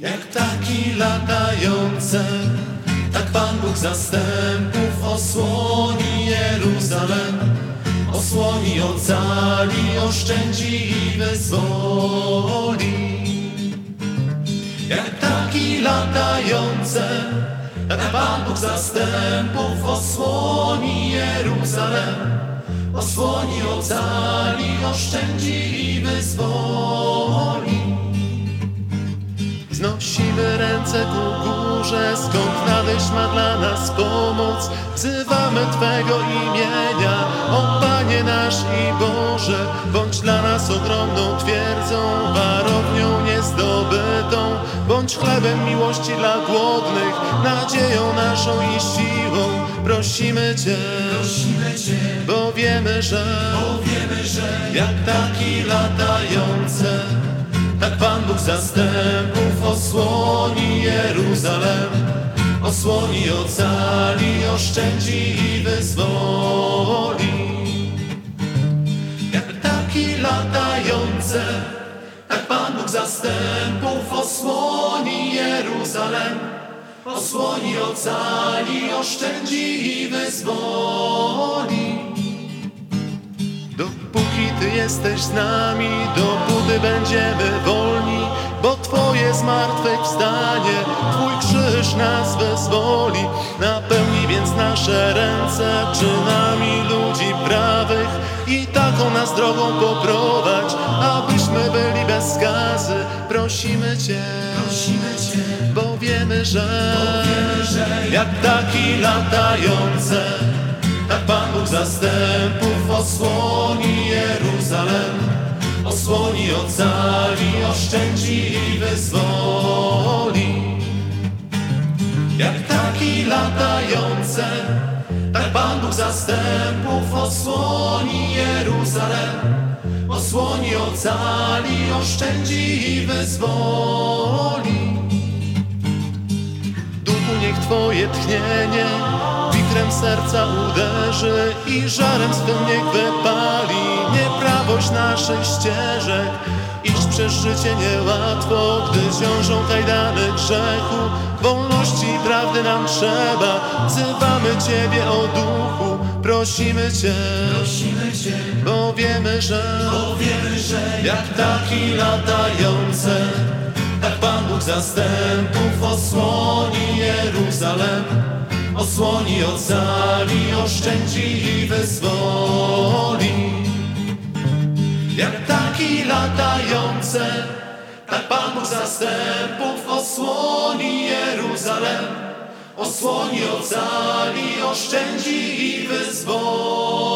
Jak ptaki latające, tak Pan Bóg zastępów osłoni Jeruzalem. Osłoni, ocali, oszczędzi i wyzwoli. Jak ptaki latające, tak Pan Bóg zastępów osłoni Jeruzalem. Osłoni, ocali, oszczędzi i wyzwoli. Znosimy ręce ku górze, skąd nadejść ma dla nas pomoc. Wzywamy Twego imienia, o Panie nasz i Boże. Bądź dla nas ogromną twierdzą, warownią niezdobytą. Bądź chlebem miłości dla głodnych, nadzieją naszą i siłą. Prosimy Cię, Prosimy Cię, bo wiemy, że bo wiemy, że jak taki latające, tak Pan Bóg zastępów osłoni Jeruzalem. Osłoni, ocali, oszczędzi i wyzwoli. Jak taki latające, tak Pan Bóg zastępów osłoni Jeruzalem. Osłoni, ocali, oszczędzi i wyzwoli. Dopóki Ty jesteś z nami, dopóty będziemy wolni, bo Twoje zmartwychwstanie, Twój krzyż nas wyzwoli. Napełni więc nasze ręce czynami ludzi prawych i taką nas drogą poprowadź, abyśmy byli bez skazy. Prosimy Cię, prosimy Cię, bo wiemy, że, wiemy, że jak taki latające, tak Pan Bóg zastępów osłoni Jeruzalem. Osłoni, ocali, oszczędzi i wyzwoli. Jak taki latające, tak Pan Bóg zastępów osłoni Jeruzalem. Osłoni, ocali, oszczędzi i wyzwoli. Duchu niech Twoje tchnienie witrem serca uderzy i żarem swym niech wypali nieprawość naszych ścieżek. Iść przez życie niełatwo, gdy ciążą kajdany grzechu. Wolności i prawdy nam trzeba, wzywamy Ciebie o duchu, prosimy Cię, prosimy Cię, bo wiemy, że bo wiemy, że jak ptaki latające, tak Pan Bóg zastępów osłoni Jeruzalem. Osłoni, ocali, oszczędzi i wyzwoli. Jak ptaki latające, tak Pan Bóg zastępów osłoni Jeruzalem. Osłoni, ocali, oszczędzi i wyzwoli.